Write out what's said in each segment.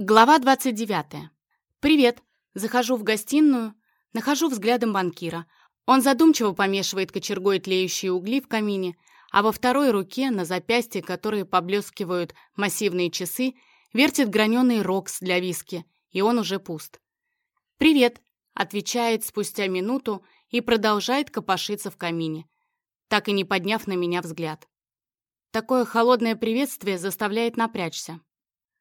Глава 29. «Привет!» Захожу в гостиную, нахожу взглядом банкира. Он задумчиво помешивает кочергой тлеющие угли в камине, а во второй руке, на запястье, которые поблескивают массивные часы, вертит граненый рокс для виски, и он уже пуст. «Привет!» — отвечает спустя минуту и продолжает копошиться в камине, так и не подняв на меня взгляд. Такое холодное приветствие заставляет напрячься.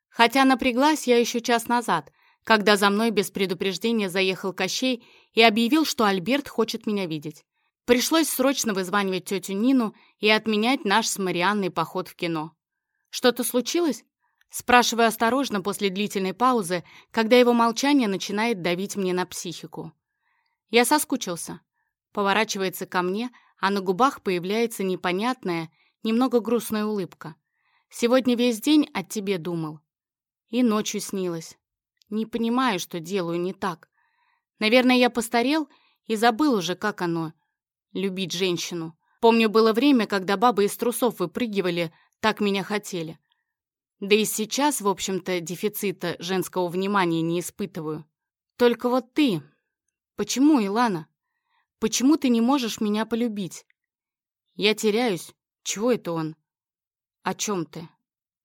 Хотя напряглась я еще час назад, когда за мной без предупреждения заехал Кощей и объявил, что Альберт хочет меня видеть. Пришлось срочно вызванивать тетю Нину и отменять наш с Марианной поход в кино. «Что-то случилось?» Спрашиваю осторожно после длительной паузы, когда его молчание начинает давить мне на психику. Я соскучился. Поворачивается ко мне, а на губах появляется непонятная, немного грустная улыбка. «Сегодня весь день о тебе думал. И ночью снилось. Не понимаю, что делаю не так. Наверное, я постарел и забыл уже, как оно — любить женщину. Помню, было время, когда бабы из трусов выпрыгивали, так меня хотели. Да и сейчас, в общем-то, дефицита женского внимания не испытываю. Только вот ты... Почему, Илана? Почему ты не можешь меня полюбить? Я теряюсь. Чего это он? О чем ты?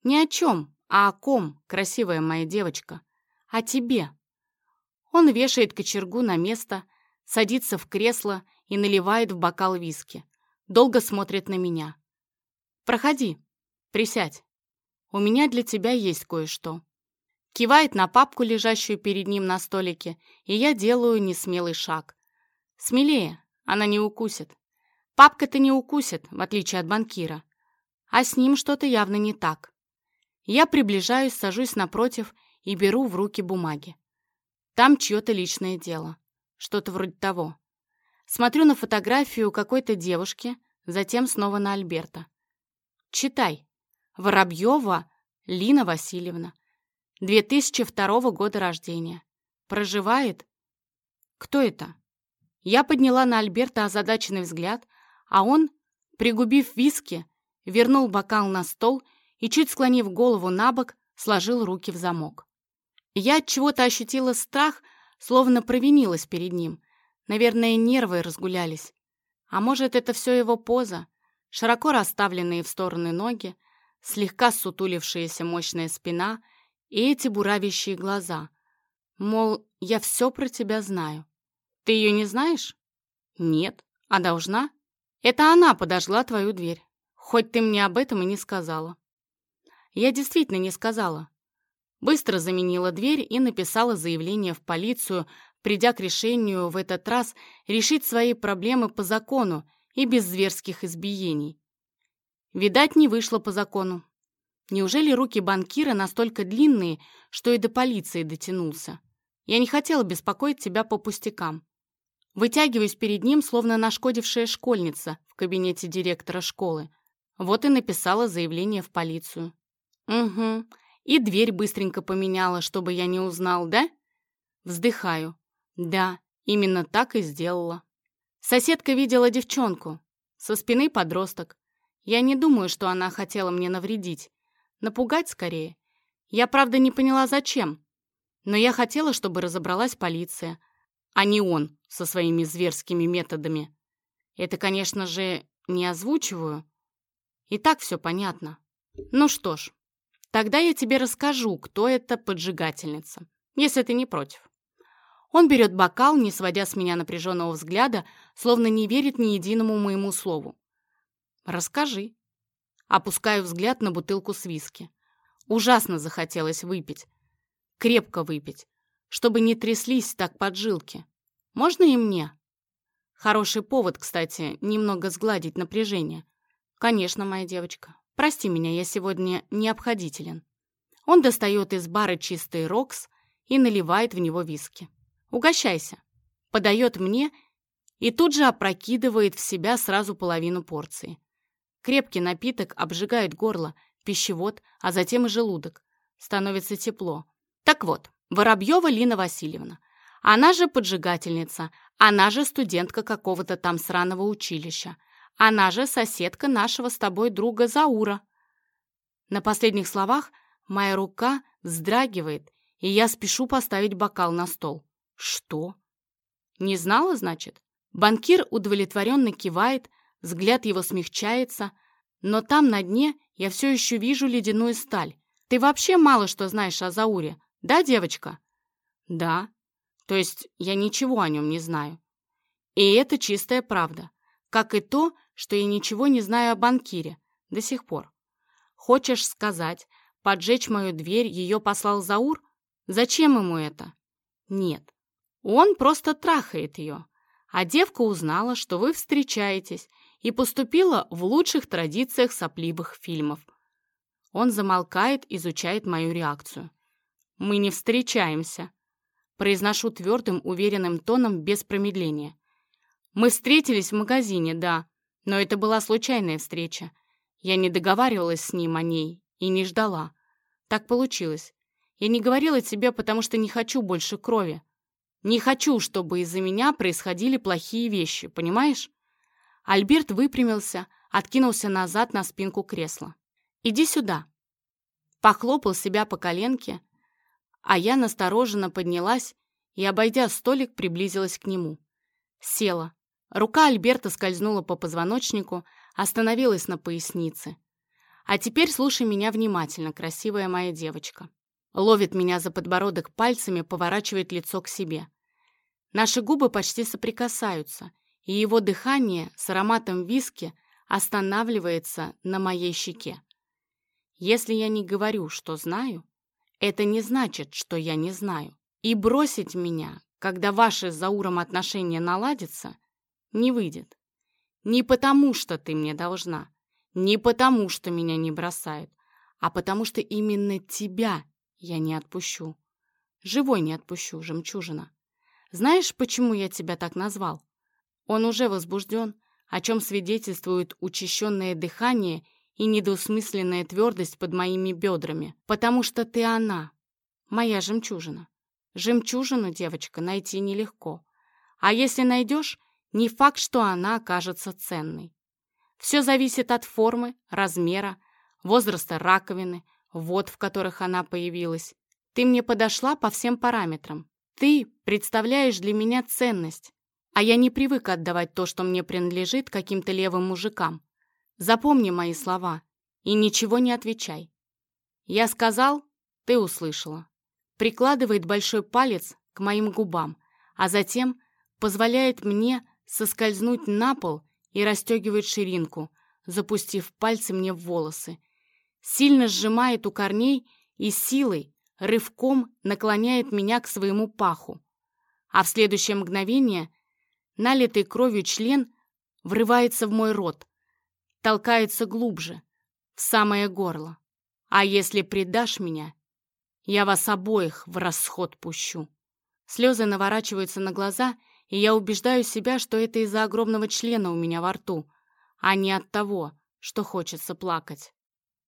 Ни о чем. «А о ком, красивая моя девочка? О тебе!» Он вешает кочергу на место, садится в кресло и наливает в бокал виски. Долго смотрит на меня. «Проходи, присядь. У меня для тебя есть кое-что». Кивает на папку, лежащую перед ним на столике, и я делаю несмелый шаг. Смелее, она не укусит. Папка-то не укусит, в отличие от банкира. А с ним что-то явно не так. Я приближаюсь, сажусь напротив и беру в руки бумаги. Там чье-то личное дело. Что-то вроде того. Смотрю на фотографию какой-то девушки, затем снова на Альберта. Читай. Воробьева Лина Васильевна. 2002 года рождения. Проживает? Кто это? Я подняла на Альберта озадаченный взгляд, а он, пригубив виски, вернул бокал на стол и, чуть склонив голову на бок, сложил руки в замок. Я от чего-то ощутила страх, словно провинилась перед ним. Наверное, нервы разгулялись. А может, это все его поза, широко расставленные в стороны ноги, слегка сутулившаяся мощная спина и эти буравящие глаза. Мол, я все про тебя знаю. Ты ее не знаешь? Нет. А должна? Это она подожгла твою дверь. Хоть ты мне об этом и не сказала. Я действительно не сказала. Быстро заменила дверь и написала заявление в полицию, придя к решению в этот раз решить свои проблемы по закону и без зверских избиений. Видать, не вышло по закону. Неужели руки банкира настолько длинные, что и до полиции дотянулся? Я не хотела беспокоить тебя по пустякам. Вытягиваюсь перед ним, словно нашкодившая школьница в кабинете директора школы. Вот и написала заявление в полицию. «Угу. И дверь быстренько поменяла, чтобы я не узнал, да?» Вздыхаю. «Да, именно так и сделала». Соседка видела девчонку. Со спины подросток. Я не думаю, что она хотела мне навредить. Напугать скорее. Я, правда, не поняла, зачем. Но я хотела, чтобы разобралась полиция, а не он со своими зверскими методами. Это, конечно же, не озвучиваю. И так все понятно. Ну что ж, Тогда я тебе расскажу, кто эта поджигательница, если ты не против. Он берет бокал, не сводя с меня напряженного взгляда, словно не верит ни единому моему слову. «Расскажи». Опускаю взгляд на бутылку с виски. Ужасно захотелось выпить. Крепко выпить, чтобы не тряслись так поджилки. Можно и мне? Хороший повод, кстати, немного сгладить напряжение. Конечно, моя девочка. Прости меня, я сегодня необходителен. Он достает из бара чистый рокс и наливает в него виски. Угощайся. Подает мне и тут же опрокидывает в себя сразу половину порции. Крепкий напиток обжигает горло, пищевод, а затем и желудок. Становится тепло. Так вот, Воробьева Лина Васильевна. Она же поджигательница, она же студентка какого-то там сраного училища. Она же соседка нашего с тобой друга Заура». На последних словах моя рука вздрагивает, и я спешу поставить бокал на стол. Что? Не знала, значит? Банкир удовлетворенно кивает, взгляд его смягчается, но там на дне я все еще вижу ледяную сталь. Ты вообще мало что знаешь о Зауре, да, девочка? Да. То есть я ничего о нем не знаю. И это чистая правда. Как и то, что я ничего не знаю о банкире до сих пор. Хочешь сказать, поджечь мою дверь ее послал Заур? Зачем ему это? Нет. Он просто трахает ее. А девка узнала, что вы встречаетесь, и поступила в лучших традициях сопливых фильмов. Он замолкает, изучает мою реакцию. «Мы не встречаемся», — произношу твердым, уверенным тоном без промедления. «Мы встретились в магазине, да, но это была случайная встреча. Я не договаривалась с ним о ней и не ждала. Так получилось. Я не говорила тебе, потому что не хочу больше крови. Не хочу, чтобы из-за меня происходили плохие вещи, понимаешь? Альберт выпрямился, откинулся назад на спинку кресла. «Иди сюда». Похлопал себя по коленке, а я настороженно поднялась и, обойдя столик, приблизилась к нему. Села. Рука Альберта скользнула по позвоночнику, остановилась на пояснице. «А теперь слушай меня внимательно, красивая моя девочка». Ловит меня за подбородок пальцами, поворачивает лицо к себе. Наши губы почти соприкасаются, и его дыхание с ароматом виски останавливается на моей щеке. Если я не говорю, что знаю, это не значит, что я не знаю. И бросить меня, когда ваши с Зауром отношения наладятся, не выйдет. Не потому, что ты мне должна, не потому, что меня не бросают, а потому что именно тебя я не отпущу. Живой не отпущу, жемчужина. Знаешь, почему я тебя так назвал? Он уже возбужден, о чем свидетельствует учащенное дыхание и недосмысленная твердость под моими бедрами. Потому что ты она, моя жемчужина. Жемчужину, девочка, найти нелегко. А если найдешь, не факт, что она окажется ценной. Все зависит от формы, размера, возраста раковины, вод, в которых она появилась. Ты мне подошла по всем параметрам. Ты представляешь для меня ценность. А я не привык отдавать то, что мне принадлежит каким-то левым мужикам. Запомни мои слова и ничего не отвечай. Я сказал, ты услышала. Прикладывает большой палец к моим губам, а затем позволяет мне соскользнуть на пол и расстегивает ширинку, запустив пальцы мне в волосы. Сильно сжимает у корней и силой, рывком наклоняет меня к своему паху. А в следующее мгновение Налитый кровью член врывается в мой рот, толкается глубже, в самое горло. А если предашь меня, я вас обоих в расход пущу. Слезы наворачиваются на глаза, и я убеждаю себя, что это из-за огромного члена у меня во рту, а не от того, что хочется плакать.